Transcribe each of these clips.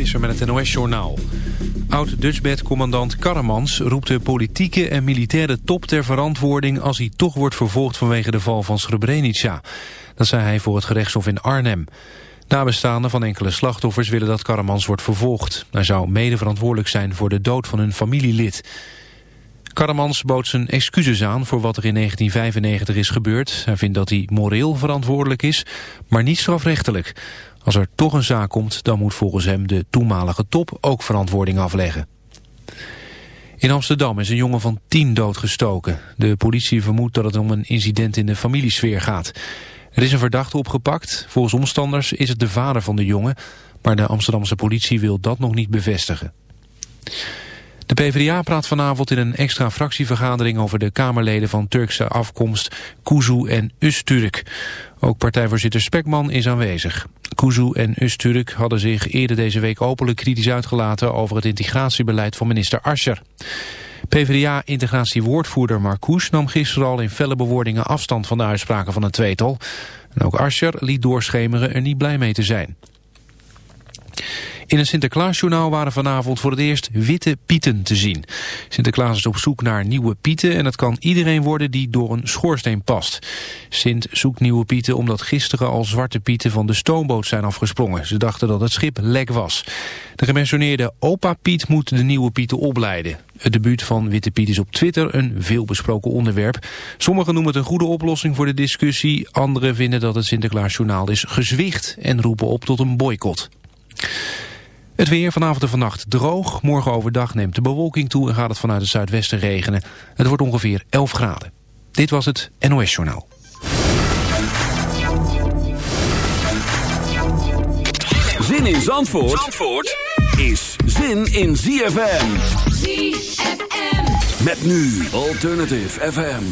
Visser met het NOS-journaal. Oud-Dutchbed-commandant Karremans roept de politieke en militaire top ter verantwoording... als hij toch wordt vervolgd vanwege de val van Srebrenica. Dat zei hij voor het gerechtshof in Arnhem. Nabestaanden van enkele slachtoffers willen dat Karremans wordt vervolgd. Hij zou mede verantwoordelijk zijn voor de dood van hun familielid. Karremans bood zijn excuses aan voor wat er in 1995 is gebeurd. Hij vindt dat hij moreel verantwoordelijk is, maar niet strafrechtelijk. Als er toch een zaak komt, dan moet volgens hem de toenmalige top ook verantwoording afleggen. In Amsterdam is een jongen van tien doodgestoken. De politie vermoedt dat het om een incident in de familiesfeer gaat. Er is een verdachte opgepakt. Volgens omstanders is het de vader van de jongen, maar de Amsterdamse politie wil dat nog niet bevestigen. De PvdA praat vanavond in een extra fractievergadering over de Kamerleden van Turkse afkomst Kuzu en Usturk. Ook partijvoorzitter Spekman is aanwezig. Kuzu en Usturk hadden zich eerder deze week openlijk kritisch uitgelaten over het integratiebeleid van minister Ascher. PvdA-integratiewoordvoerder Marcouch nam gisteren al in felle bewoordingen afstand van de uitspraken van een tweetal. En ook Ascher liet doorschemeren er niet blij mee te zijn. In een Sinterklaasjournaal waren vanavond voor het eerst witte pieten te zien. Sinterklaas is op zoek naar nieuwe pieten en het kan iedereen worden die door een schoorsteen past. Sint zoekt nieuwe pieten omdat gisteren al zwarte pieten van de stoomboot zijn afgesprongen. Ze dachten dat het schip lek was. De gemensioneerde opa Piet moet de nieuwe pieten opleiden. Het debuut van Witte Piet is op Twitter een veelbesproken onderwerp. Sommigen noemen het een goede oplossing voor de discussie. Anderen vinden dat het Sinterklaasjournaal is gezwicht en roepen op tot een boycott. Het weer vanavond en vannacht droog. Morgen overdag neemt de bewolking toe en gaat het vanuit het zuidwesten regenen. Het wordt ongeveer 11 graden. Dit was het NOS Journaal. Zin in Zandvoort, Zandvoort is zin in ZFM. ZFM. Met nu Alternative FM.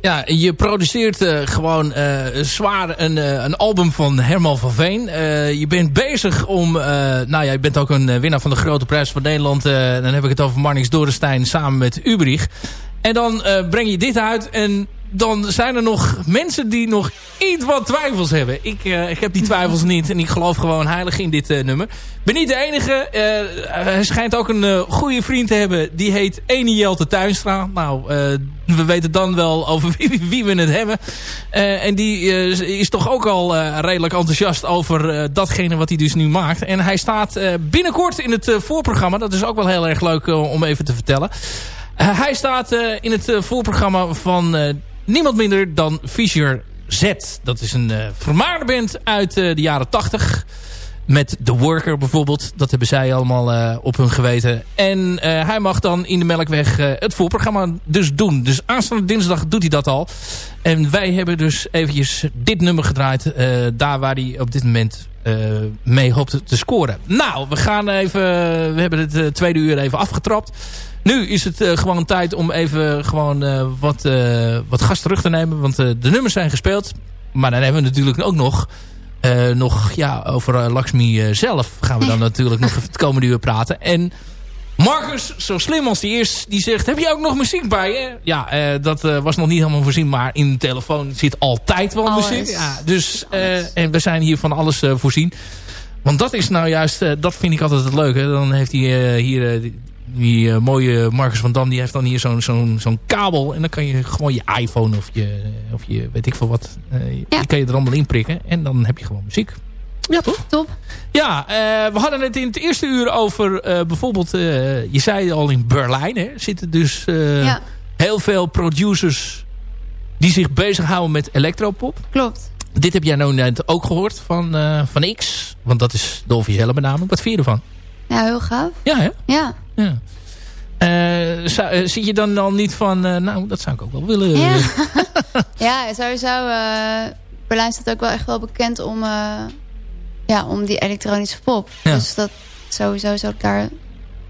Ja, je produceert eh, gewoon uh, zwaar een, eh, een, album van Herman van Veen. je bent bezig om... nou ja, je bent ook een winnaar van de Grote Prijs van Nederland. dan heb ik het over Marnix Dorenstein samen met Ubrich. En dan breng je dit uit en dan zijn er nog mensen die nog iets wat twijfels hebben. Ik, uh, ik heb die twijfels niet en ik geloof gewoon heilig in dit uh, nummer. ben niet de enige. Uh, hij schijnt ook een goede vriend te hebben. Die heet Ene Jelte Tuinstra. Nou, we weten dan wel over wie, wie we het hebben. en die is toch ook al redelijk enthousiast over datgene wat hij dus nu maakt. En hij staat binnenkort in het voorprogramma. Dat is ook wel heel erg leuk om even te vertellen. hij staat in het voorprogramma van niemand minder dan Fisher Z. Dat is een uh, vermaarde band uit uh, de jaren 80. Met The Worker bijvoorbeeld. Dat hebben zij allemaal uh, op hun geweten. En hij mag dan in de Melkweg het voorprogramma dus doen. Dus aanstaande dinsdag doet hij dat al. En wij hebben dus eventjes dit nummer gedraaid. daar waar hij op dit moment mee hoopt te scoren. Nou, we gaan even... We hebben het tweede uur even afgetrapt. Nu is het uh, gewoon tijd om even gewoon uh, wat, uh, wat gas terug te nemen. Want de nummers zijn gespeeld. Maar dan hebben we natuurlijk ook nog... nog ja, over Lakshmi zelf gaan we dan natuurlijk nog het komende uur praten. En Marcus, zo slim als die is, die zegt... Heb je ook nog muziek bij je? Ja, dat was nog niet helemaal voorzien. Maar in de telefoon zit altijd wel muziek. Ja, dus, en we zijn hier van alles voorzien. Want dat is nou juist, dat vind ik altijd het leuke. Dan heeft hij hier die uh, mooie Marcus van Dam, die heeft dan hier zo'n zo'n zo'n kabel. En dan kan je gewoon je iPhone of je, of je weet ik veel wat. Uh, Die kan je er allemaal in prikken. En dan heb je gewoon muziek. Ja, toch? Top. Ja, uh, we hadden het in het eerste uur over bijvoorbeeld... je zei al in Berlijn, hè, zitten dus ja. heel veel producers... die zich bezighouden met electropop. Klopt. Dit heb jij nou net ook gehoord van, van X. Want dat is de officiële benaming. Wat vind je ervan? Ja, heel gaaf. Ja, hè? Ja. Ja. Uh, zou, uh, zie je dan dan niet van, uh, nou, dat zou ik ook wel willen. Ja, ja sowieso. Berlijn staat ook wel echt wel bekend om, ja, om die elektronische pop. Ja. Dus dat sowieso zou ik daar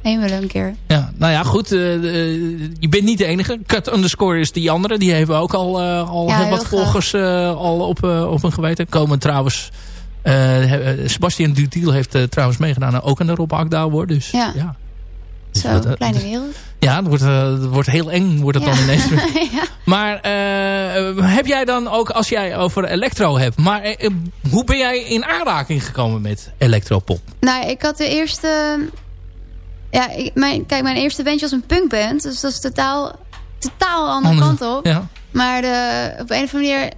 heen willen een keer. Ja, nou ja, goed. je bent niet de enige. Cut underscore is die andere. Die hebben ook al, al ja, wat volgers al op, op hun geweten. Komen trouwens... Sebastian Dutiel heeft trouwens meegedaan ook aan de Rob Award. Dus ja. ja. Zo, een kleine wereld. Ja, het wordt, uh, wordt heel eng wordt het dan ineens. ja. Maar uh, heb jij dan ook, als jij over electro hebt... maar uh, hoe ben jij in aanraking gekomen met electropop? Nou, ik had de eerste... Ja, ik, mijn, kijk, mijn eerste bandje was een punkband. Dus dat is totaal, totaal andere, andere kant op. Ja. Maar de, op een of andere manier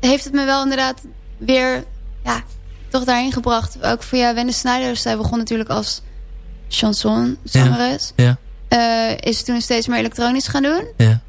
heeft het me wel inderdaad weer... Ja, toch daarin gebracht. Ook via Wende Snijders. Zij begon natuurlijk als chanson zangeres. Ja. Uh, is toen steeds meer elektronisch gaan doen. Ja.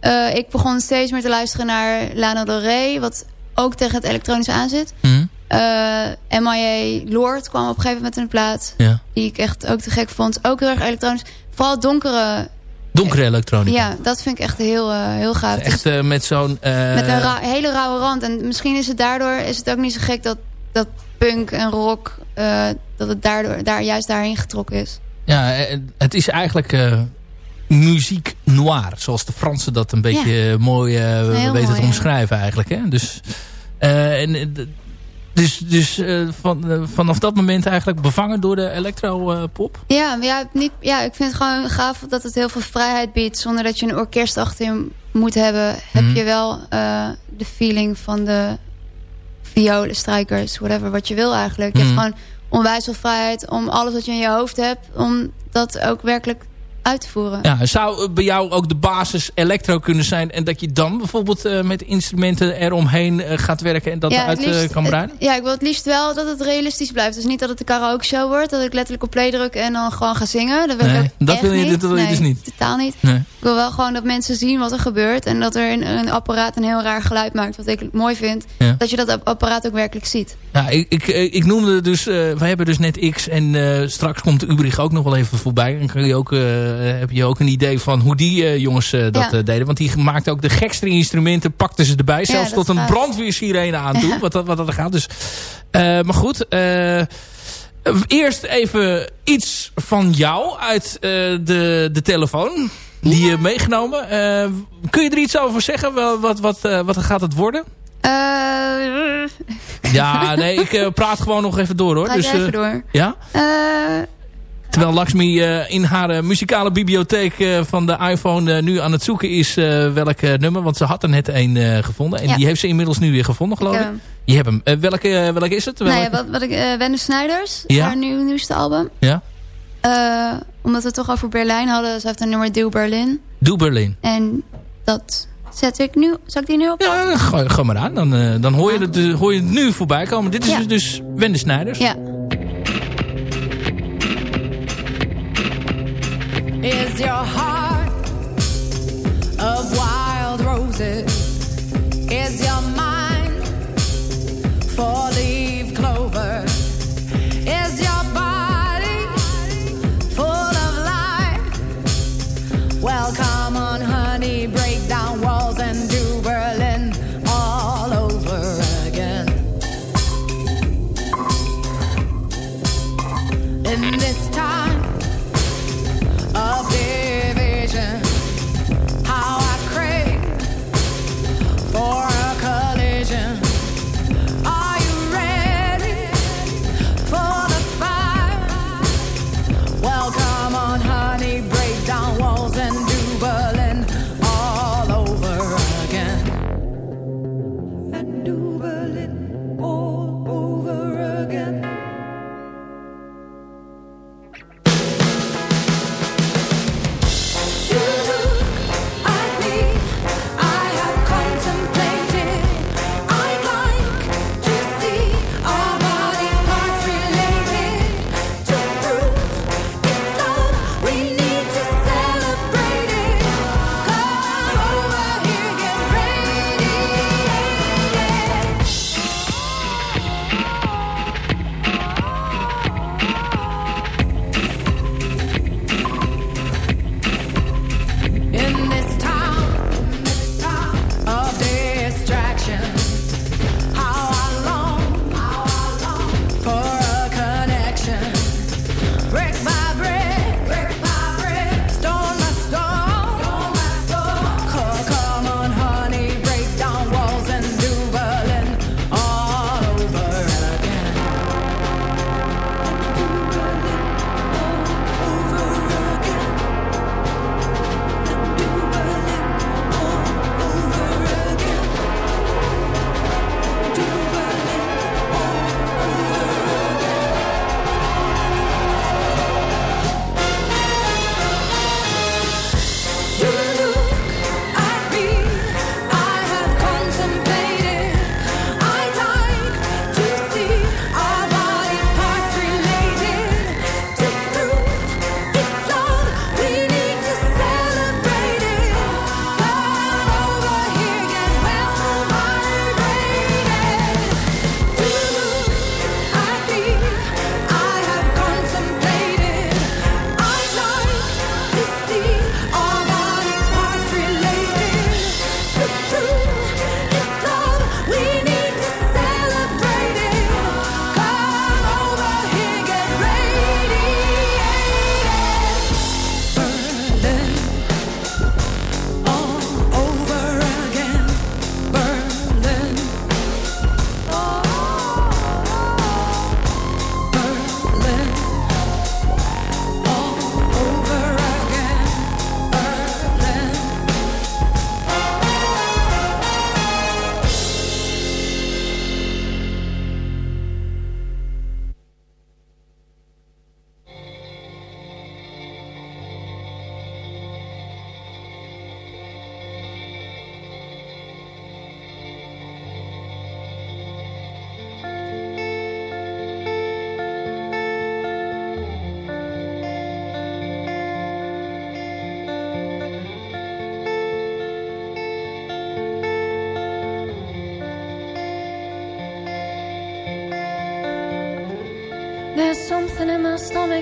Uh, ik begon steeds meer te luisteren naar Lana Del Rey. Wat ook tegen het elektronisch aanzit. Mm. Uh, M.I.A. Lord kwam op een gegeven moment in de plaat. Ja. Die ik echt ook te gek vond. Ook heel erg elektronisch. Vooral donkere... Donkere elektronica. Ja, dat vind ik echt heel, uh, heel gaaf. Echt uh, met zo'n... Met een hele rauwe rand. En misschien is het daardoor is het ook niet zo gek dat, dat punk en rock dat het daardoor, daar juist daarheen getrokken is. Ja, eh, het is eigenlijk uh, muziek noir. Zoals de Fransen dat een beetje ja. mooi uh, weten te omschrijven eigenlijk. Hè? Dus, en, dus, dus van, vanaf dat moment eigenlijk bevangen door de electro-pop? ja, ja, niet, ja, ik vind het gewoon gaaf dat het heel veel vrijheid biedt. Zonder dat je een orkest achter je moet hebben. Heb mhm. je wel de feeling van de violen, strijkers, whatever, wat je wil eigenlijk. Je hebt mhm. gewoon onwijs veel vrijheid om alles wat je in je hoofd hebt... om dat ook werkelijk uit te voeren. Ja, zou bij jou ook de basis elektro kunnen zijn... en dat je dan bijvoorbeeld uh, met instrumenten eromheen uh, gaat werken... en dat ja, eruit uh, kan breiden? ja, ik wil het liefst wel dat het realistisch blijft. Dus niet dat het een karaoke show wordt... dat ik letterlijk op play druk en dan gewoon ga zingen. Dat wil nee, ik dat wil je. Dat wil je dus niet? totaal niet. Nee. Ik wil wel gewoon dat mensen zien wat er gebeurt... en dat er een, een apparaat een heel raar geluid maakt... wat ik mooi vind, ja. dat je dat apparaat ook werkelijk ziet. Ja, ik, ik, ik noemde dus... we hebben dus net X en straks komt Ubrich ook nog wel even voorbij. En kun je ook heb je ook een idee van hoe die uh, jongens uh, dat uh, deden. Want die maakten ook de gekste instrumenten, pakten ze erbij. Zelfs tot een brandweersirene aan toe, wat, dat, wat dat gaat. Dus, maar goed, eerst even iets van jou uit de, de telefoon. Die je meegenomen. kun je er iets over zeggen? Wat, wat, wat gaat het worden? Ja, nee, ik praat gewoon nog even door hoor. Praat dus, even door. Ja? Terwijl Lakshmi in haar muzikale bibliotheek van de iPhone nu aan het zoeken is welk nummer. Want ze had er net een gevonden. En ja. die heeft ze inmiddels nu weer gevonden geloof ik. Je hebt hem. welke, welke is het? Welke? Nou ja, wat, wat ik, Wende Snijders. Ja? Haar nieuw, nieuwste album. Ja. Omdat we het toch over Berlijn hadden. Ze heeft een nummer Do Berlin. Do Berlin. En dat zet ik nu. Zal ik die nu op? Ja, ga, ga maar aan. Dan, dan hoor, je het, hoor je het nu voorbij komen. Dit is ja. dus Wende Snijders. Ja. is your heart of wild roses? Is your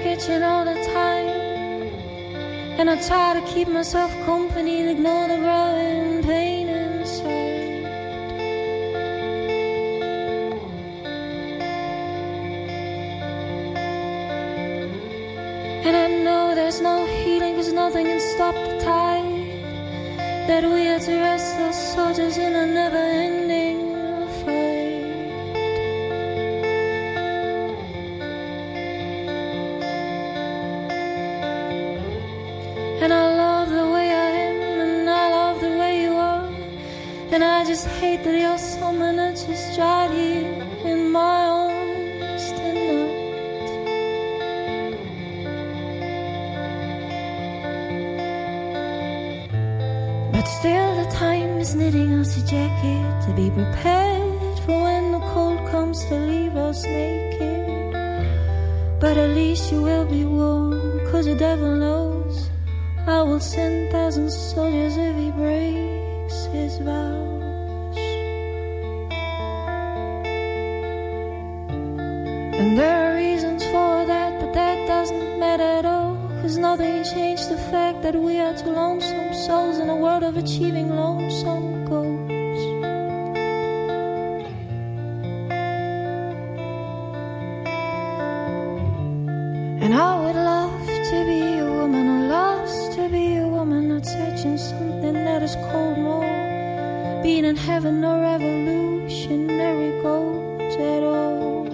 kitchen all the time. And I try to keep myself company, and ignore the growing pain inside. And I know there's no healing cause nothing can stop the tide That we are to rest our soldiers in a never-ending fight But at least you will be warm Cause the devil knows I will send thousand soldiers if he breaks his vows. And there are reasons for that, but that doesn't matter at all. Cause nothing changed the fact that we are two lonesome souls in a world of achieving lonesome searching something that is cold more being in heaven or revolutionary goals at all.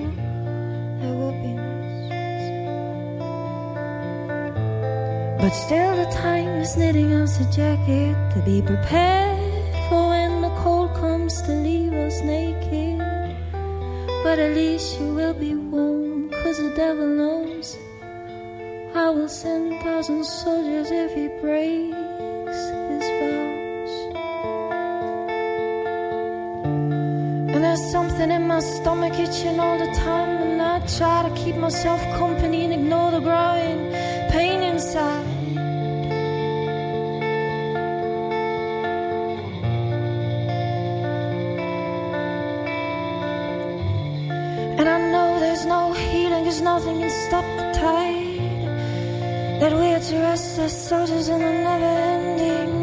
That would be but still the time is knitting us a jacket to be prepared for when the cold comes to leave us naked. But at least you will be warm cause the devil knows I will send thousand soldiers if he breaks something in my stomach itching all the time, and I try to keep myself company and ignore the growing pain inside. And I know there's no healing, cause nothing can stop the tide that we are to rest as soldiers in a never-ending fight,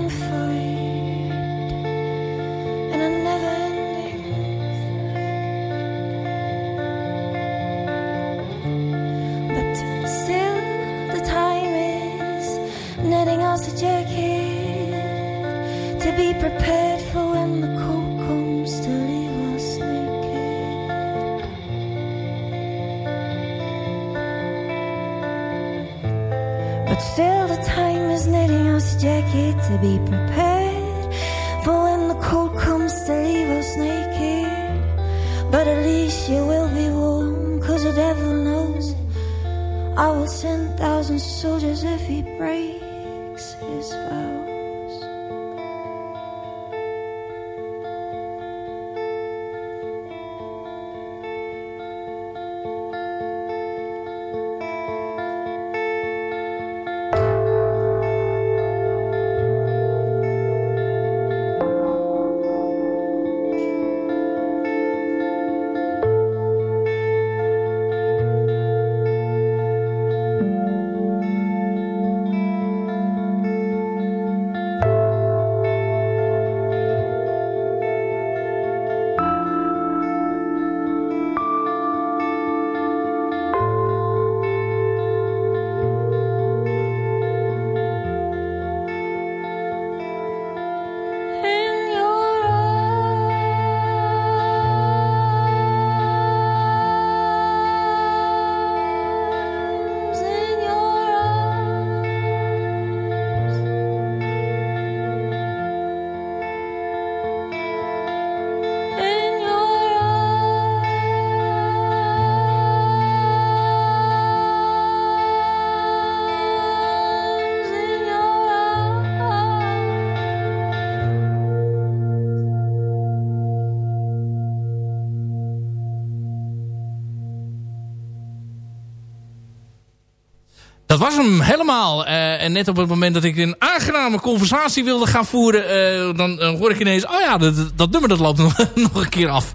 was hem helemaal. Eh, en net op het moment dat ik een aangename conversatie wilde gaan voeren... eh, dan hoor ik ineens... Oh ja, dat, dat nummer dat loopt nog, nog een keer af.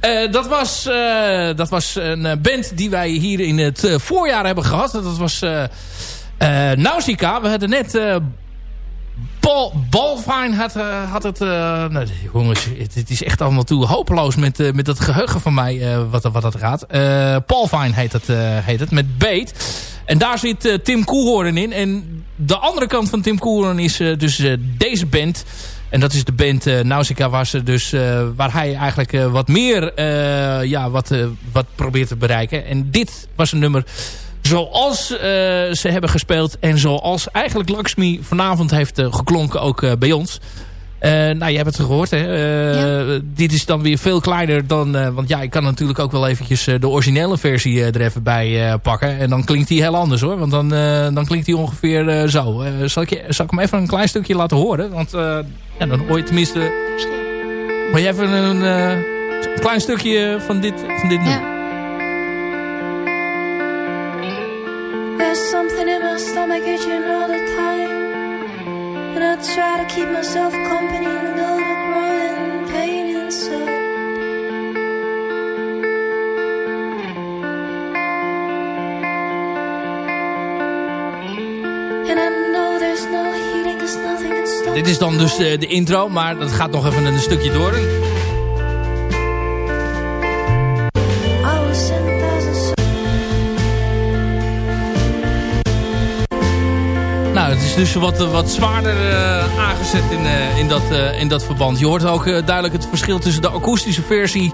Eh, dat, was, dat was een band die wij hier in het voorjaar hebben gehad. Dat was Nausicaa. We hadden net... Paul had, had het... nou, jongens, het, is echt allemaal toe hopeloos met, met dat geheugen van mij... wat, wat dat gaat. Paul heet het, heet het met Beet. En daar zit Tim Koelhoorn in. En de andere kant van Tim Koelhoorn is dus deze band... En dat is de band uh, Nausicaa waar, ze dus, waar hij eigenlijk wat meer ja, wat, wat probeert te bereiken. En dit was een nummer zoals ze hebben gespeeld. En zoals eigenlijk Lakshmi vanavond heeft geklonken ook bij ons. Uh, nou, je hebt het gehoord. Hè? Uh, Dit is dan weer veel kleiner dan... Uh, want ja, ik kan natuurlijk ook wel eventjes de originele versie er even bij pakken. En dan klinkt die heel anders hoor. Want dan, dan klinkt die ongeveer zo. zal, ik je, zal ik hem even een klein stukje laten horen? Want ja, dan hoor je tenminste... Maar je even een, een klein stukje van dit, van dit ja. There's something in my stomach itching all the time I try to keep myself company and all the growing pain inside. And I know there's no healing, there's nothing in. Dit is dan dus uh, de intro, maar dat gaat nog even een stukje door. Dus wat, wat zwaarder uh, aangezet in, uh, in, dat, in dat verband. Je hoort ook duidelijk het verschil tussen de akoestische versie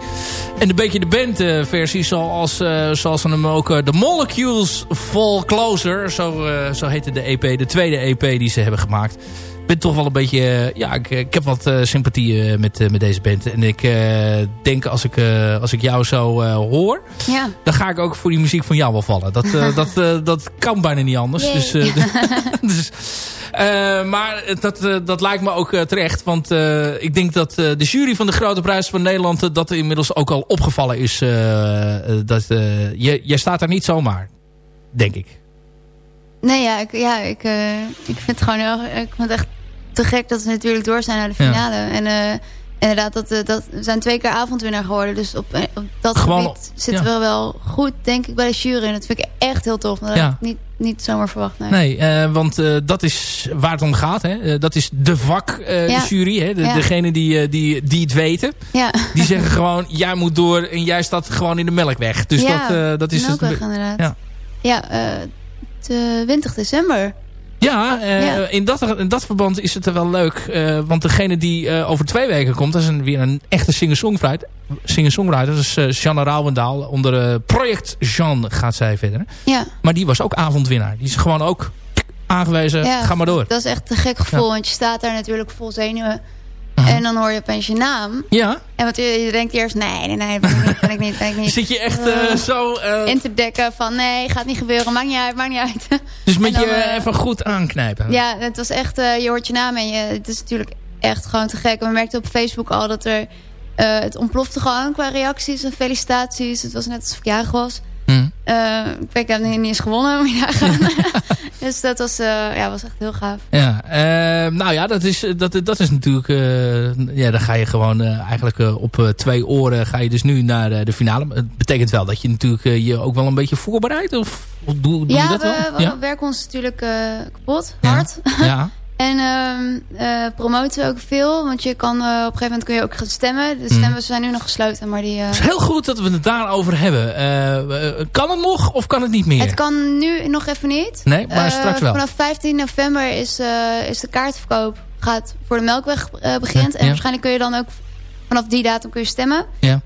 en een beetje de bandversie. zoals, zoals ze hem ook The Molecules Fall Closer. Zo, zo heette de EP, de tweede EP die ze hebben gemaakt ben toch wel een beetje... Eh, ja, ik, ik heb wat uh, sympathie uh, met, met deze band. En ik denk als ik, als ik jou zo hoor... Ja. dan ga ik ook voor die muziek van jou wel vallen. Dat, dat, dat kan bijna niet anders. Dus, dus maar dat, dat lijkt me ook terecht. Want ik denk dat de jury van de Grote Prijs van Nederland... dat inmiddels ook al opgevallen is. dat, je, jij staat daar niet zomaar, denk ik. Nee, ja, ik, ja, ik, uh, ik vind het gewoon heel, ik vind het echt te gek dat ze natuurlijk door zijn naar de finale. En uh, inderdaad, dat, uh, dat, we zijn twee keer avondwinnaar geworden. Dus op, op dat gewoon, gebied zitten we wel goed, denk ik, bij de jury. En dat vind ik echt heel tof. Dat ja. ik niet, niet zomaar verwacht. Nee, nee want dat is waar het om gaat. Hè. dat is de vakjury. De, Degene die, die, die het weten. Ja. Die zeggen gewoon, jij moet door en jij staat gewoon in de melkweg. Dus dat, dat is... het, inderdaad. Ja, ja 20 december. Ja, uh, In, dat, in dat verband is het er wel leuk. Uh, want degene die uh, over twee weken komt, dat is een, weer een echte singer-songwriter. Singer-songwriter, dat is Jeanne Rauwendaal. Onder Project Jean gaat zij verder. Ja. Maar die was ook avondwinnaar. Die is gewoon ook aangewezen, ja, ga maar door. Dat is echt een gek gevoel, want je staat daar natuurlijk vol zenuwen. En dan hoor je opeens je naam. Ja. En wat je, je denkt eerst, nee, nee, nee, ben ik niet, ben ik niet, ben ik niet. Zit je echt uh, zo... Uh... In te dekken van, nee, gaat niet gebeuren, maakt niet uit, maakt niet uit. Dus met je uh, even goed aanknijpen. Ja, het was echt, je hoort je naam en je, het is natuurlijk echt gewoon te gek. En we merkten op Facebook al dat er, het ontplofte gewoon qua reacties en felicitaties. Het was net alsof ik jarig was. Mm. Uh, ik heb niet eens gewonnen, dus dat was, uh, ja, was echt heel gaaf. Ja, uh, nou ja, dat is, dat, dat is natuurlijk... ja, dan ga je gewoon eigenlijk op twee oren... ga je dus nu naar de finale. Het betekent wel dat je natuurlijk je ook wel een beetje voorbereidt? Of, of doe, doe ja, je dat we, wel? we werken ons natuurlijk kapot, hard. Ja. En uh, promoten ook veel. Want je kan, uh, op een gegeven moment kun je ook gaan stemmen. De mhm. stemmen zijn nu nog gesloten. Maar die, uh... Het is heel goed dat we het daarover hebben. kan het nog of kan het niet meer? Het kan nu nog even niet. Nee, maar straks wel. Vanaf 15 november is, is de kaartverkoop gaat voor de Melkweg begint. en waarschijnlijk kun je dan ook vanaf die datum kun je stemmen. Ja.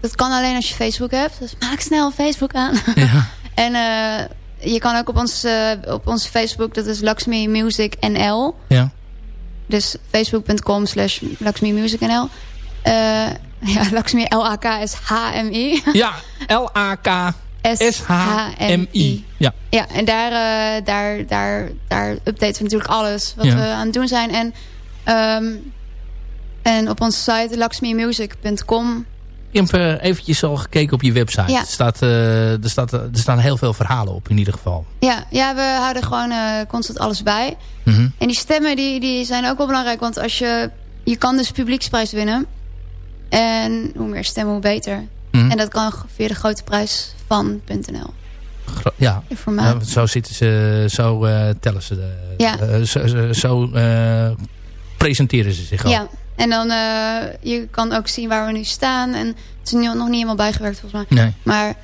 dat kan alleen als je Facebook hebt. Dus maak snel Facebook aan. Ja. en je kan ook op ons, uh, op ons Facebook, dat is Lakshmi Music NL. Ja. Dus facebook.com slash Lakshmi Music NL. Uh, ja, Lakshmi L-A-K-S-H-M-I. Ja, L-A-K-S-H-M-I. Ja. ja, en daar, uh, daar, daar, daar updaten we natuurlijk alles wat we aan het doen zijn. En, um, en op onze site lakshmimusic.com ik heb uh, eventjes al gekeken op je website. Ja. Er, staat, uh, er, staat, er staan heel veel verhalen op in ieder geval. Ja, ja we houden gewoon uh, constant alles bij. Mm -hmm. En die stemmen die, die zijn ook wel belangrijk. Want als je, je kan dus publieksprijs winnen. En hoe meer stemmen, hoe beter. Mm -hmm. En dat kan via de grote prijs van.nl. Ja, ja, zo, zitten ze, zo tellen ze. De, ja. zo zo presenteren ze zich al. Ja, en dan, uh, je kan ook zien waar we nu staan. En het is nu nog niet helemaal bijgewerkt volgens mij. Nee. Maar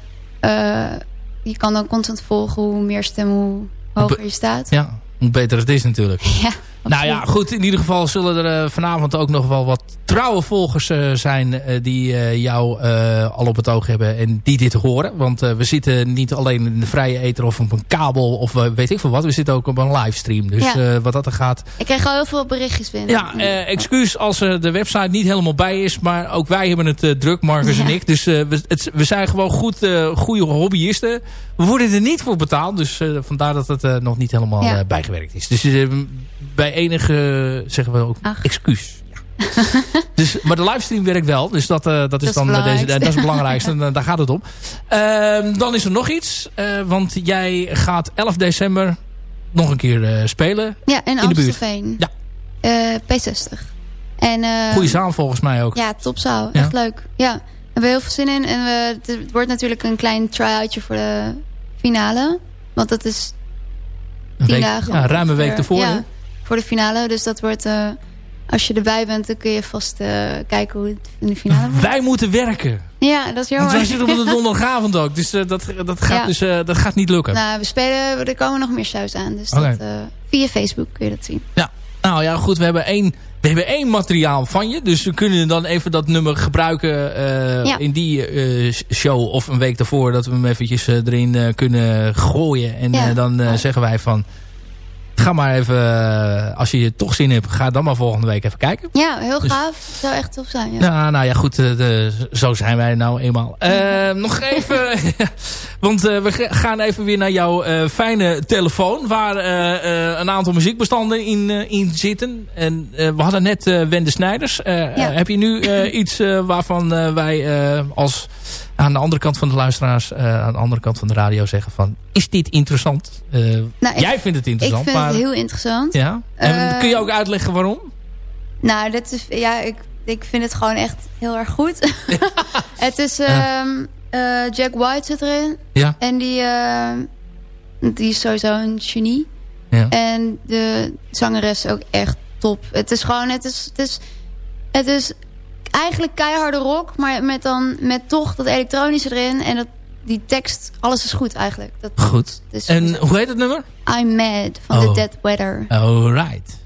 uh, je kan dan constant volgen hoe meer stemmen, hoe hoger je staat. Ja, hoe beter het is natuurlijk. Ja. Nou ja, goed. In ieder geval zullen er uh, vanavond ook nog wel wat trouwe volgers uh, zijn... Uh, die jou al op het oog hebben en die dit horen. Want we zitten niet alleen in de vrije ether of op een kabel of weet ik veel wat. We zitten ook op een livestream. Dus ja. wat dat er gaat... Ik krijg al heel veel berichtjes binnen. Ja, excuus als de website niet helemaal bij is. Maar ook wij hebben het druk, Marcus ja. en ik. Dus we, het, we zijn gewoon goed, goede hobbyisten. We worden er niet voor betaald. Dus vandaar dat het nog niet helemaal ja. bijgewerkt is. Dus bij enige, zeggen we ook, Ach. excuus. dus, maar de livestream werkt wel. Dus dat, uh, dat, dat is dan deze, dat is het belangrijkste. daar gaat het om. Uh, dan is er nog iets. Uh, want jij gaat 11 december nog een keer spelen. Ja, in, in Amstelveen. Ja. P60. En, Goeie zaal volgens mij ook. Ja, topzaal. Ja. Echt leuk. Ja, we hebben heel veel zin in. En we, het wordt natuurlijk een klein try-outje voor de finale. Want dat is tien week, dagen. Ja, ruim een week ervoor. Ja voor de finale. Dus dat wordt... Uh, als je erbij bent, dan kun je vast uh, kijken hoe het in de finale wordt. Wij moeten werken. Ja, dat is jammer. Want wij zitten op de donderdagavond ook. Dus uh, dat, dat, gaat, ja. dus, dat gaat niet lukken. Nou, we spelen... Er komen nog meer shows aan. Dus okay. dat, via Facebook kun je dat zien. Ja. Nou ja, goed. We hebben één... We hebben één materiaal van je. Dus we kunnen dan even dat nummer gebruiken ja. in die show. Of een week daarvoor. Dat we hem eventjes erin kunnen gooien. En ja. dan zeggen wij van ga maar even, eh, als je toch zin hebt, ga dan maar volgende week even kijken. Ja, heel dus, gaaf. Zou echt tof zijn. Ja, ja nou ja, goed. De, zo zijn wij nou eenmaal. Uh, nog even, want uh, we gaan even weer naar jouw fijne telefoon. Waar een aantal muziekbestanden in, in zitten. En we hadden net Wende Snijders. Ja. Heb je nu iets waarvan wij als aan de andere kant van de luisteraars, uh, aan de andere kant van de radio zeggen van, is dit interessant? Uh, nou, jij vindt het interessant. Ik vind maar, het heel interessant. Ja? En uh, kun je ook uitleggen waarom? Nou, dat is, ja, ik, ik vind het gewoon echt heel erg goed. het is, um, Jack White zit erin. Ja. En die, die is sowieso een genie. Ja. En de zangeres ook echt top. Het is gewoon, het is, het is, het is eigenlijk keiharde rock, maar met, dan, met toch dat elektronische erin. En dat, die tekst, alles is goed eigenlijk. Dat, goed. En hoe heet het nummer? I'm Mad van oh. The Dead Weather. Alright.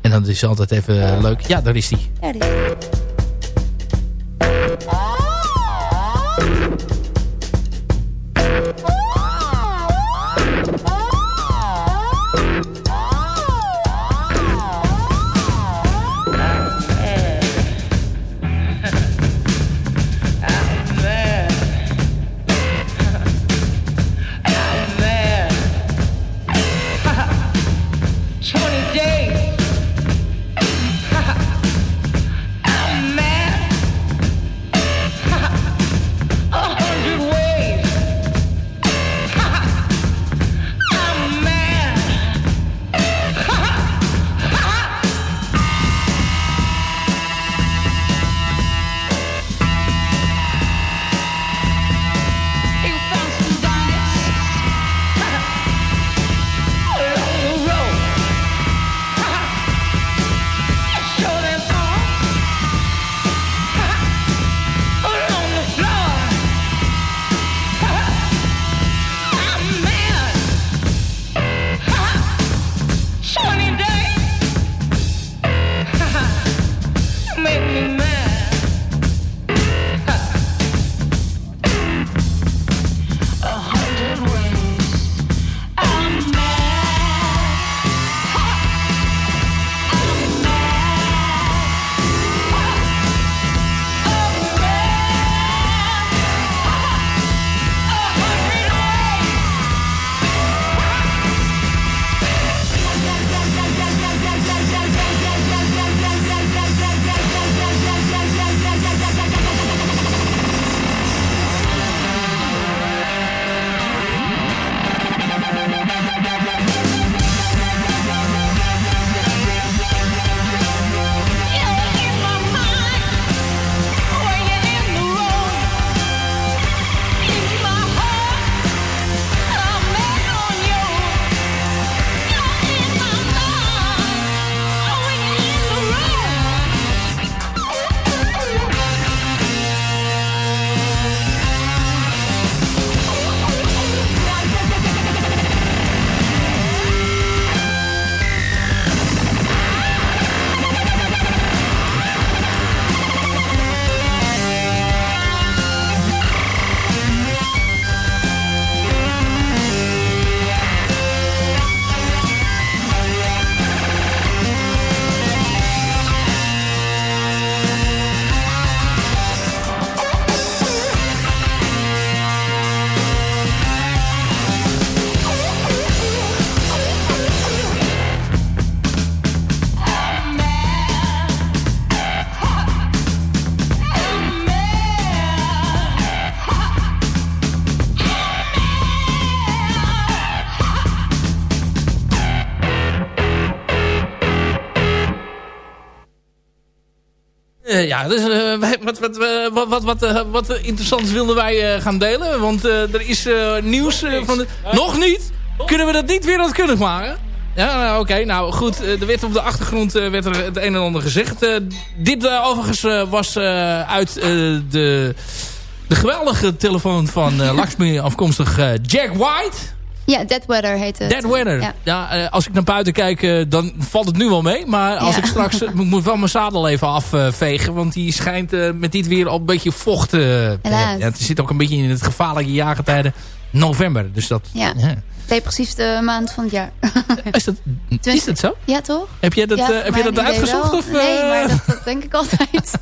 En dan is altijd even leuk. Ja, daar is die. Ja, die ja, dus, wat, wat, wat, wat, wat, wat interessants wilden wij gaan delen. Want er is nieuws van... De, nog niet? Kunnen we dat niet weer kunnen maken? Ja, nou, oké. Nou goed, er werd op de achtergrond werd er het een en ander gezegd. dit overigens was uit de, de geweldige telefoon van Lakshmi afkomstig Jack White. Ja, Dead Weather heet het. Dead Weather. Ja, eh, als ik naar buiten kijk, uh, dan valt het nu wel mee. Maar als ik straks... ik moet wel mijn zadel even afvegen. want die schijnt met dit weer al een beetje vocht te ja, Het zit ook een beetje in het gevaarlijke jaargetijden november. Dus dat... Ja. ja. Depressiefste maand van het jaar. is, dat, is dat zo? Ja, toch? Heb jij dat, heb jij dat uitgezocht? Of, nee, maar dat, dat denk ik altijd.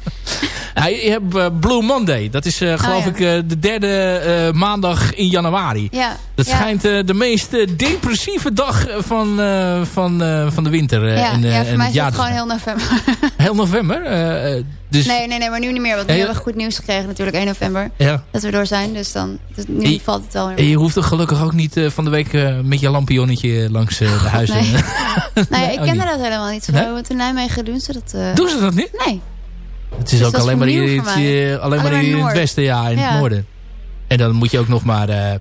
Je hebt uh, Blue Monday. Dat is uh, geloof oh, ik de derde maandag in januari. Ja. Dat schijnt de meest depressieve dag van, van, van de winter. ja, in, ja, voor mij is het gewoon heel november. heel november? Dus... Nee, nee, nee, maar nu niet meer. Want nu hebben we goed nieuws gekregen natuurlijk 1 november. Ja. Dat we door zijn. Dus dan, dus nu valt het wel weer. En je hoeft er gelukkig ook niet van de week met je lampionnetje langs de huizen. Nee, nee, ik kende dat helemaal niet. Nee? Want in Nijmegen doen ze dat... Doen ze dat niet? Nee. Het is dus ook alleen maar, hier, het, alleen maar hier in het westen, ja, in het noorden. En dan moet je ook nog maar...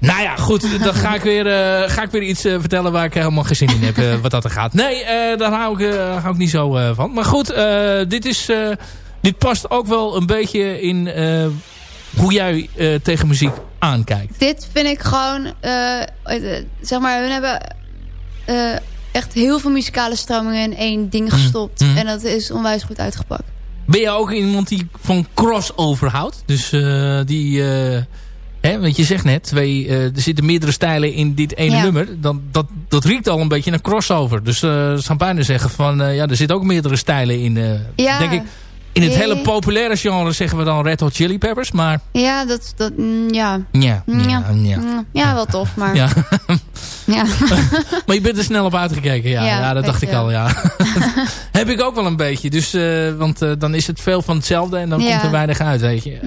Nou ja, goed, dan ga ik weer, uh, ga ik weer iets uh, vertellen waar ik helemaal geen zin in heb, wat dat er gaat. Nee, daar hou ik, hou ik niet zo van. Maar goed, dit, is, dit past ook wel een beetje in hoe jij tegen muziek aankijkt. Dit vind ik gewoon, zeg maar, we hebben echt heel veel muzikale stromingen in één ding mm. gestopt. Mm. En dat is onwijs goed uitgepakt. Ben je ook iemand die van crossover houdt? Dus die... Hè, want je zegt net, twee, uh, er zitten meerdere stijlen in dit ene nummer. Dan, dat, dat riekt al een beetje naar crossover. Dus uh, zou bijna zeggen van... ja, er zitten ook meerdere stijlen in. ja. Denk ik, in het hele populaire genre zeggen we dan Red Hot Chili Peppers, maar... Ja, dat... dat mm, ja. Ja, ja, ja. Ja, ja wel tof, maar... Ja. ja. maar je bent er snel op uitgekeken, ja. Ja, dat dacht ik al, ja. Heb ik ook wel een beetje. Dus, want dan is het veel van hetzelfde en dan komt er weinig uit, weet je.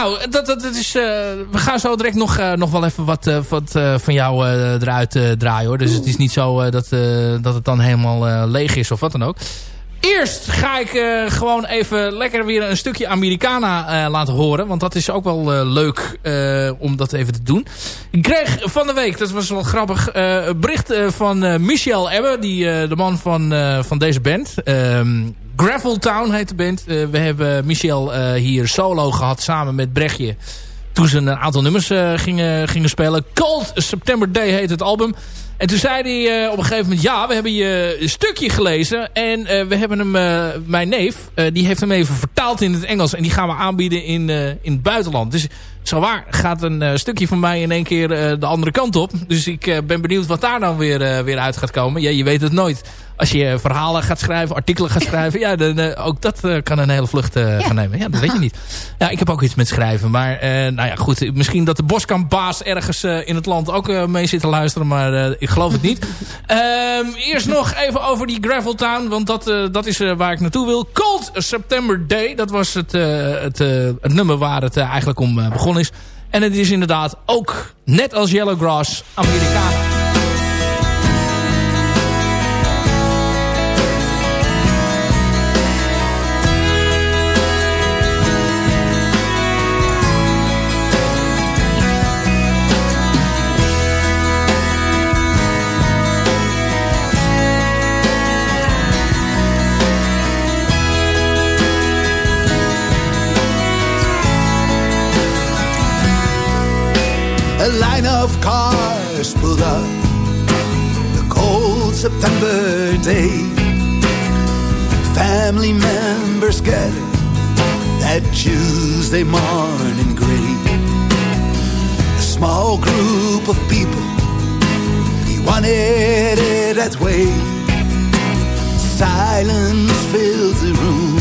Nou, dat, dat, is, we gaan zo direct nog, nog wel even wat, wat van jou eruit draaien, hoor. Dus het is niet zo dat, dat het dan helemaal leeg is of wat dan ook. Eerst ga ik uh, gewoon even lekker weer een stukje Americana uh, laten horen. Want dat is ook wel uh, leuk om dat even te doen. Ik kreeg van de week, dat was wel grappig, een bericht van Michel Ebbe. Die, de man van, van deze band. Um, Gravel Town heet de band. we hebben Michel hier solo gehad samen met Brechtje. Toen ze een aantal nummers gingen, gingen spelen. Cold September Day heet het album. En toen zei hij uh, op een gegeven moment... ja, we hebben je stukje gelezen... en uh, we hebben hem, uh, mijn neef... die heeft hem even vertaald in het Engels... en die gaan we aanbieden in, in het buitenland. Dus zo waar gaat een stukje van mij in één keer de andere kant op. Dus ik ben benieuwd wat daar dan weer, weer uit gaat komen. Ja, je weet het nooit als je verhalen gaat schrijven, artikelen gaat schrijven... ja, dan, uh, ook dat uh, kan een hele vlucht uh, gaan nemen. Ja, dat weet je niet. Ja, ik heb ook iets met schrijven. Maar nou ja, goed. Misschien dat de Boskampbaas ergens in het land ook mee zit te luisteren. Maar ik geloof het niet. Ehm, eerst nog even over die Gravel Town. Want dat, dat is waar ik naartoe wil. Cold September Day. Dat was het, het, het nummer waar het eigenlijk om begonnen is. En het is inderdaad ook, net als Yellowgrass, Amerikaans. line of cars pulled up the cold September day. Family members gathered that Tuesday morning gray. A small group of people, he wanted it that way. Silence fills the room,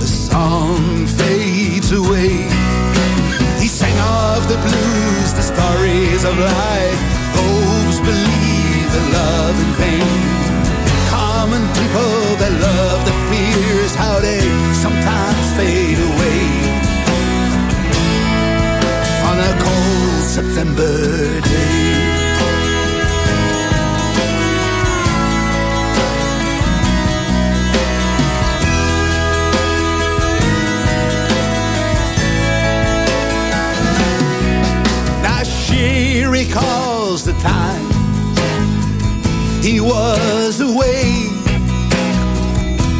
the song fades away He sang of the blues, stories of life. Those believe the love in vain. Common people that love the fears, how they sometimes fade away. On a cold September day. the time he was away.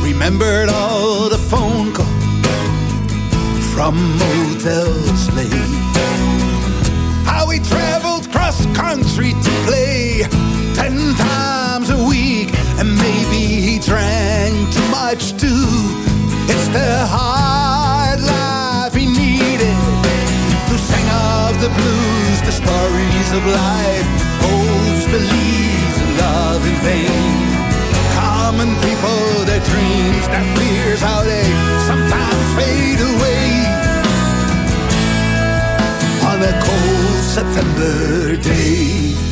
Remembered all the phone calls from motels late. How he traveled cross country to play ten times a week, and maybe he drank too much too. It's the hard life he needed to sing of the blues, the stories of life beliefs, and love in vain common people, their dreams, their fears, how they sometimes fade away. On a cold September day.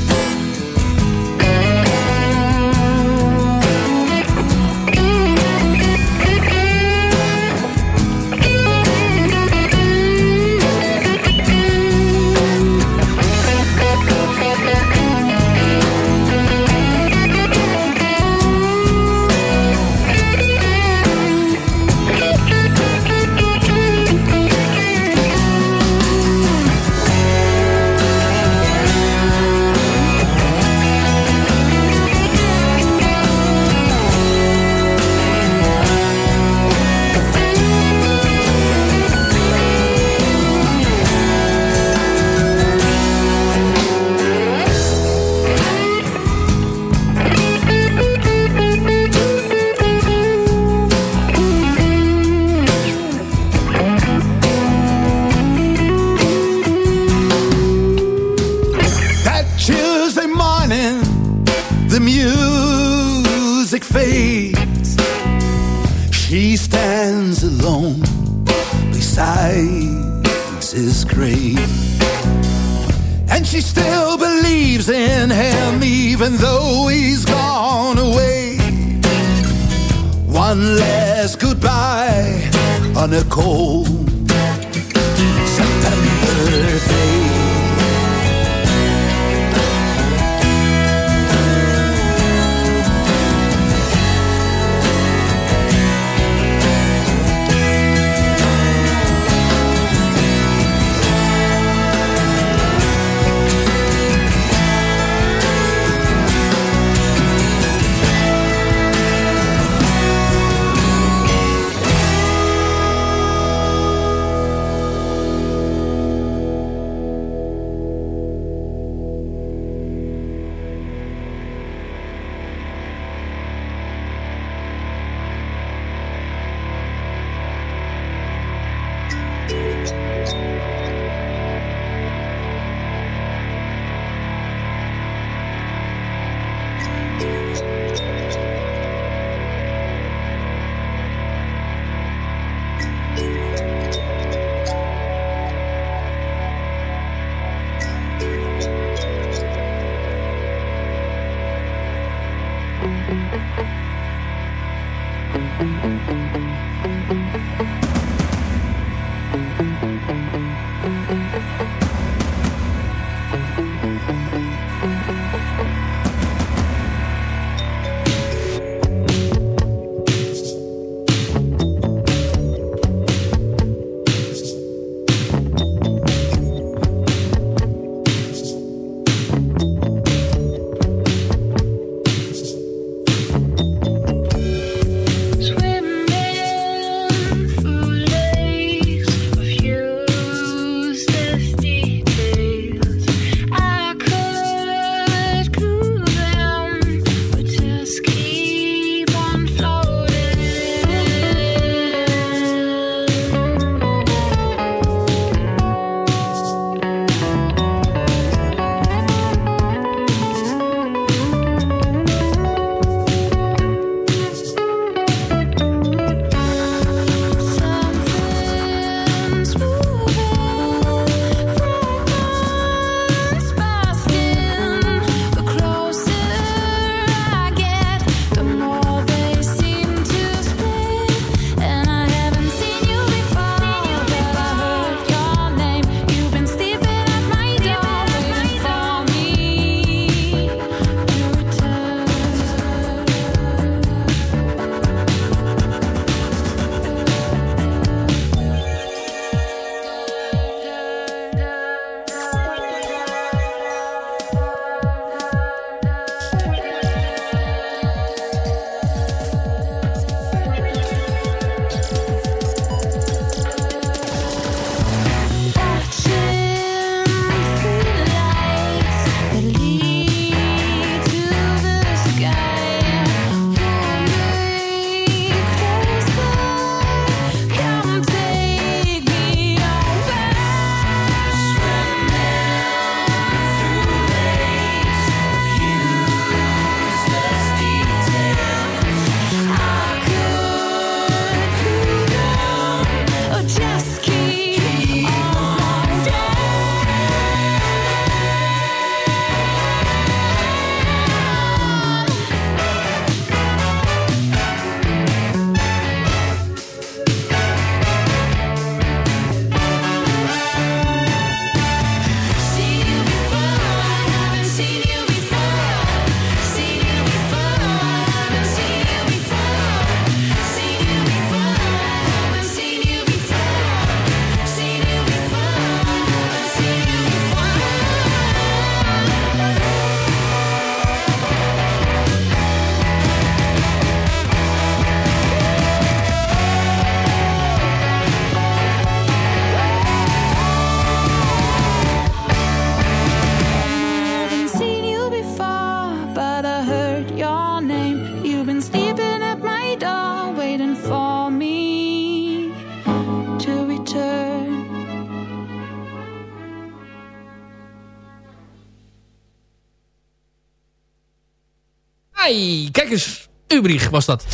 Ai, kijk eens. Ubrich was dat.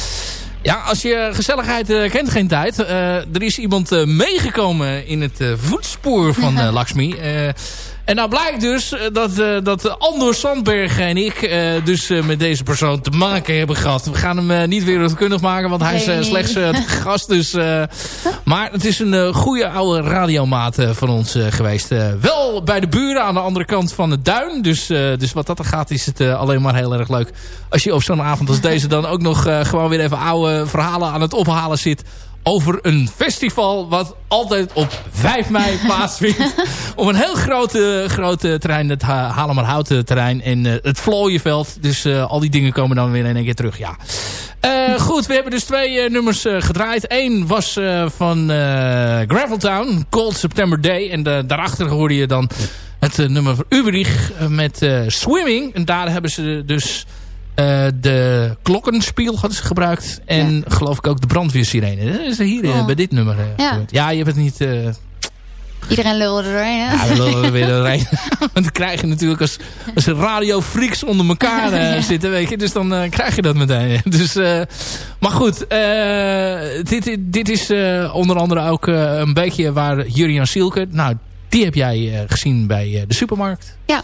Ja, als je gezelligheid uh, kent geen tijd. Uh, er is iemand uh, meegekomen in het voetspoor van Lakshmi. En nou blijkt dus eh, dat, uh, dat Andor Sandberg en ik uh, dus met deze persoon te maken hebben gehad. We gaan hem niet wereldkundig maken, want hij is slechts gast. Dus, maar het is een goede oude radiomaat van ons geweest. wel bij de buren aan de andere kant van de duin. Dus, dus wat dat er gaat is het alleen maar heel erg leuk. Als je op zo'n avond als deze dan ook nog gewoon weer even oude verhalen aan het ophalen zit over een festival wat altijd op 5 mei plaatsvindt. op een heel grote, grote terrein, het Halemerhouten terrein en uh, het Vlooienveld. Dus uh, al die dingen komen dan weer in één keer terug, ja. Uh, goed, we hebben dus twee nummers gedraaid. Eén was van Graveltown, Cold September Day. En daarachter hoorde je dan het nummer van Uberich met Swimming. En daar hebben ze dus de klokkenspiel hadden ze gebruikt. En ja. geloof ik ook de brandweersirene. Dat is hier oh. bij dit nummer. Uh, ja. ja, je hebt het niet... Iedereen lulde doorheen, hè? Ja, we lullen er weer doorheen. Want dan krijg je natuurlijk als, als radiofreaks onder elkaar zitten, weet je. Dus dan krijg je dat meteen. Dus, maar goed, dit, dit is onder andere ook een beetje waar Jurian Sielke... Nou, die heb jij gezien bij de supermarkt. Ja.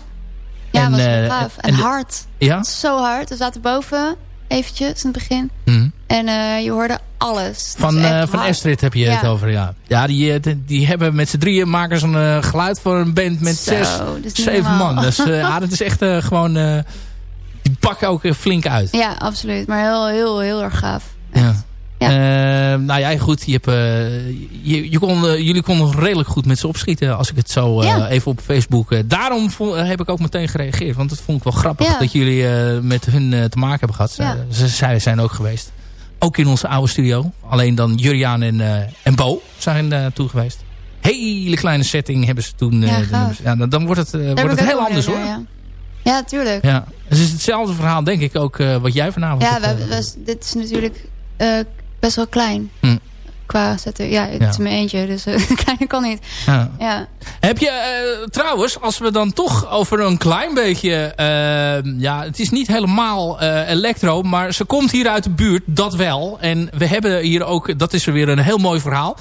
Ja, en, was uh, gaaf. En, en hard. Ja? Zo hard. We zaten boven, eventjes in het begin. Mm. En uh, je hoorde alles. Van, uh, van Astrid heb je ja. het over, ja. Ja, die, die hebben met z'n drieën maken ze een geluid voor een band met Zo, zes, zeven man. Dus ja, dat is echt gewoon... die pakken ook flink uit. Ja, absoluut. Maar heel, heel, heel erg gaaf. Ja. Ja. Uh, nou ja, goed. Je hebt, uh, je, je kon, uh, jullie konden redelijk goed met ze opschieten. Als ik het zo ja. even op Facebook... daarom heb ik ook meteen gereageerd. Want dat vond ik wel grappig. Ja. Dat jullie met hun te maken hebben gehad. Ze, zij zijn ook geweest. Ook in onze oude studio. Alleen dan Juriaan en, en Bo zijn toe geweest. Hele kleine setting hebben ze toen. Ja, ja dan, dan, wordt het, wordt het heel anders hoor. Ja, tuurlijk. Ja. Het is hetzelfde verhaal denk ik ook wat jij vanavond Ja, we, we, dit is natuurlijk best wel klein. Hm. Qua zetten. Ja, het ja. is mijn eentje, dus uh, kleiner kan niet. Ja. ja. Heb je uh, trouwens, als we dan toch over een klein beetje... Uh, ja, het is niet helemaal elektro, maar ze komt hier uit de buurt, dat wel. En we hebben hier ook, dat is weer een heel mooi verhaal...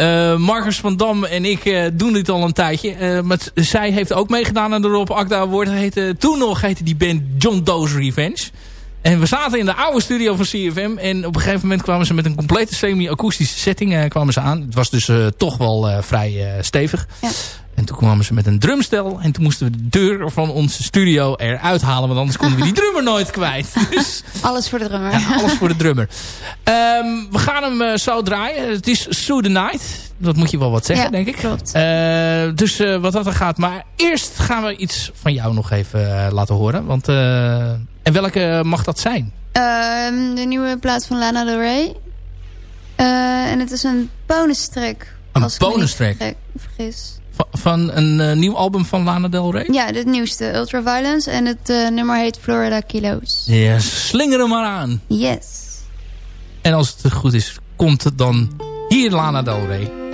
Uh, Marcus van Dam en ik uh, doen dit al een tijdje. Uh, maar zij heeft ook meegedaan aan de Rob Akda Award. Heette, toen nog heette die band John Doe's Revenge. En we zaten in de oude studio van CFM. En op een gegeven moment kwamen ze met een complete semi-akoestische setting uh, kwamen ze aan. Het was dus uh, toch wel uh, vrij stevig. Ja. En toen kwamen ze met een drumstel. En toen moesten we de deur van onze studio eruit halen. Want anders konden we die drummer nooit kwijt. Dus, alles voor de drummer. Ja, alles voor de drummer. Um, we gaan hem zo draaien. Het is Sue the Night. Dat moet je wel wat zeggen, ja, denk ik. klopt. dus wat dat er gaat. Maar eerst gaan we iets van jou nog even laten horen. Want en welke mag dat zijn? Uh, de nieuwe plaats van Lana Del Rey. Uh, en het is een bonus track. Een bonus track? vergis. Van, van een uh, nieuw album van Lana Del Rey? Ja, het nieuwste, Ultraviolence. En het uh, nummer heet Florida Kilos. Ja, slinger hem maar aan. Yes. En als het goed is, komt het dan hier Lana Del Rey.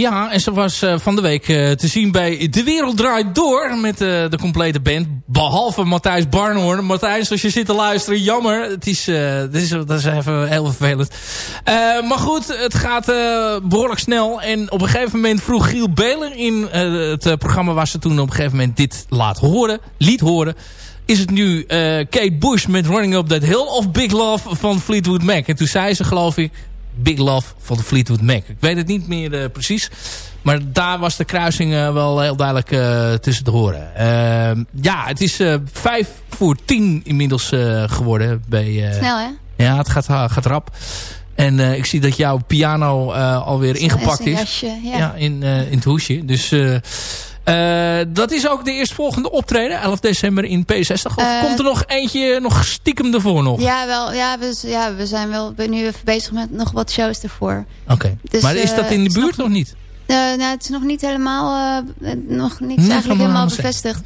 Ja, en ze was uh, van de week uh, te zien bij De Wereld Draait Door met uh, de complete band. Behalve Matthijs Barnhoorn. Matthijs, als je zit te luisteren, jammer. Het is, dit is, dat is even heel vervelend. maar goed, het gaat behoorlijk snel. En op een gegeven moment vroeg Giel Beler in het programma waar ze toen op een gegeven moment dit laat horen, liet horen is het nu Kate Bush met Running Up That Hill of Big Love van Fleetwood Mac? En toen zei ze geloof ik, Big Love van de Fleetwood Mac. Ik weet het niet meer uh, precies. Maar daar was de kruising uh, wel heel duidelijk uh, tussen te horen. Ehm, ja, het is vijf voor tien inmiddels geworden. Bij, Snel hè? Ja, het gaat, gaat rap. En ik zie dat jouw piano alweer ingepakt is. Jasje, ja. ja. in, in het hoesje. Dus dat is ook de eerstvolgende optreden, 11 december in P60. Of uh, komt er nog eentje nog stiekem ervoor nog? Ja, wel, ja, we, ja, we zijn wel nu even bezig met nog wat shows ervoor. Oké, okay. dus, maar is dat in de buurt nog, nog niet? nou, het is nog niet helemaal, nog niet eigenlijk helemaal bevestigd.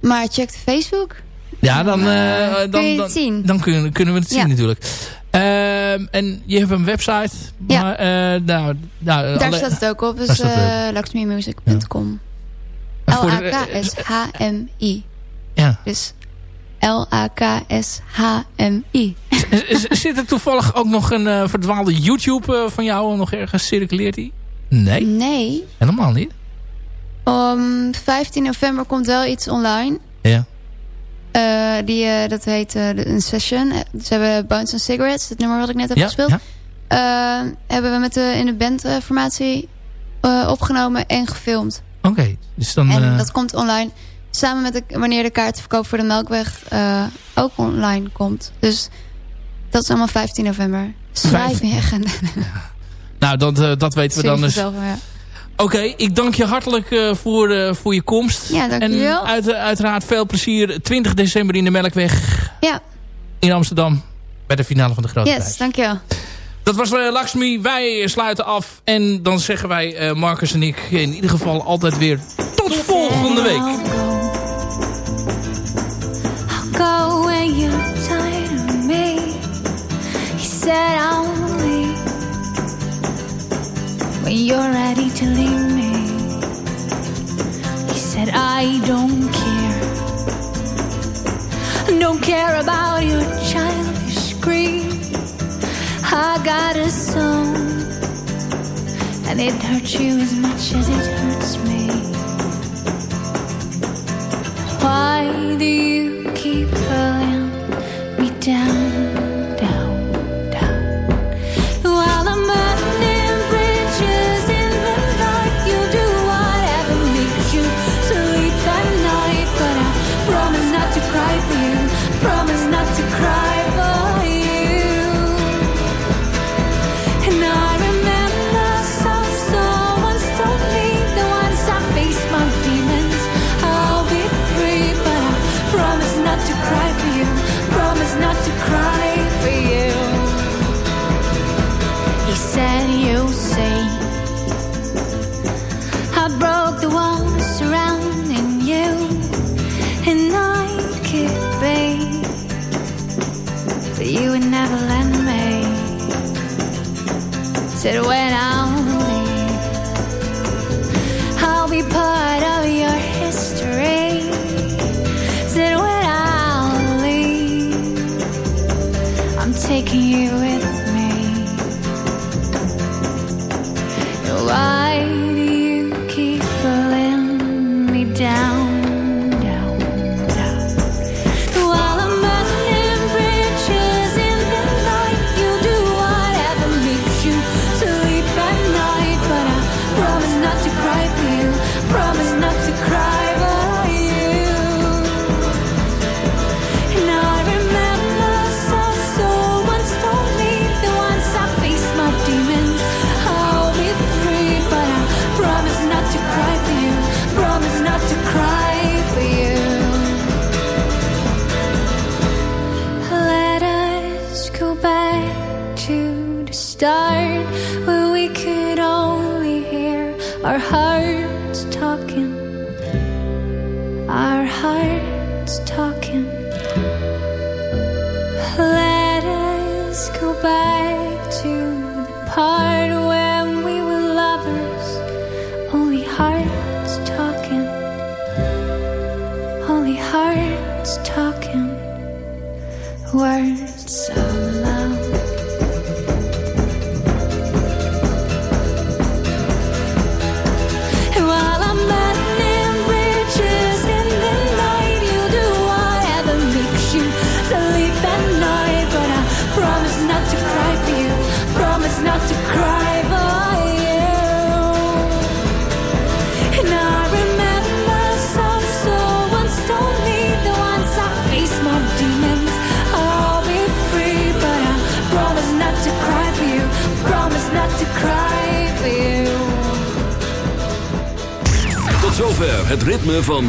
Maar check de Facebook. Ja, dan, dan, dan, dan, zien. dan kunnen, kunnen we het zien natuurlijk. Uh, en je hebt een website. Ja. Maar, uh, nou, nou, Daar staat het ook op. Dus uh. L-A-K-S-H-M-I. Ja. Dus L-A-K-S-H-M-I. Zit er toevallig ook nog een uh, verdwaalde YouTube uh, van jou nog ergens circuleert die? Nee? Nee. Helemaal niet? Om 15 november komt wel iets online. Ja. Uh, die, dat heet een session. Ze hebben Bounce and Cigarettes, het nummer wat ik net heb ja, gespeeld. Ja. hebben we met de, in de bandformatie opgenomen en gefilmd. Oké, dus dan... En uh... dat komt online samen met de, wanneer de kaartverkoop voor de Melkweg uh, ook online komt. Dus dat is allemaal 15 november. Schrijf in je agenda. Ja. Nou, dat, uh, dat weten we dan dus. Oké, okay, ik dank je hartelijk uh, voor, uh, voor je komst. Ja, dank en je wel. Uit, uiteraard veel plezier. 20 december in de Melkweg. Ja. In Amsterdam. Bij de finale van de Grote yes, Prijs. dank je wel. Dat was uh, Lakshmi. Wij sluiten af. En dan zeggen wij, uh, Marcus en ik, in ieder geval altijd weer tot volgende week. I'll go when you're tired of me. He said I'll leave when you're ready to leave me. He said I don't care. Don't care about greed. I got a song And it hurts you as much as it hurts me. Why do you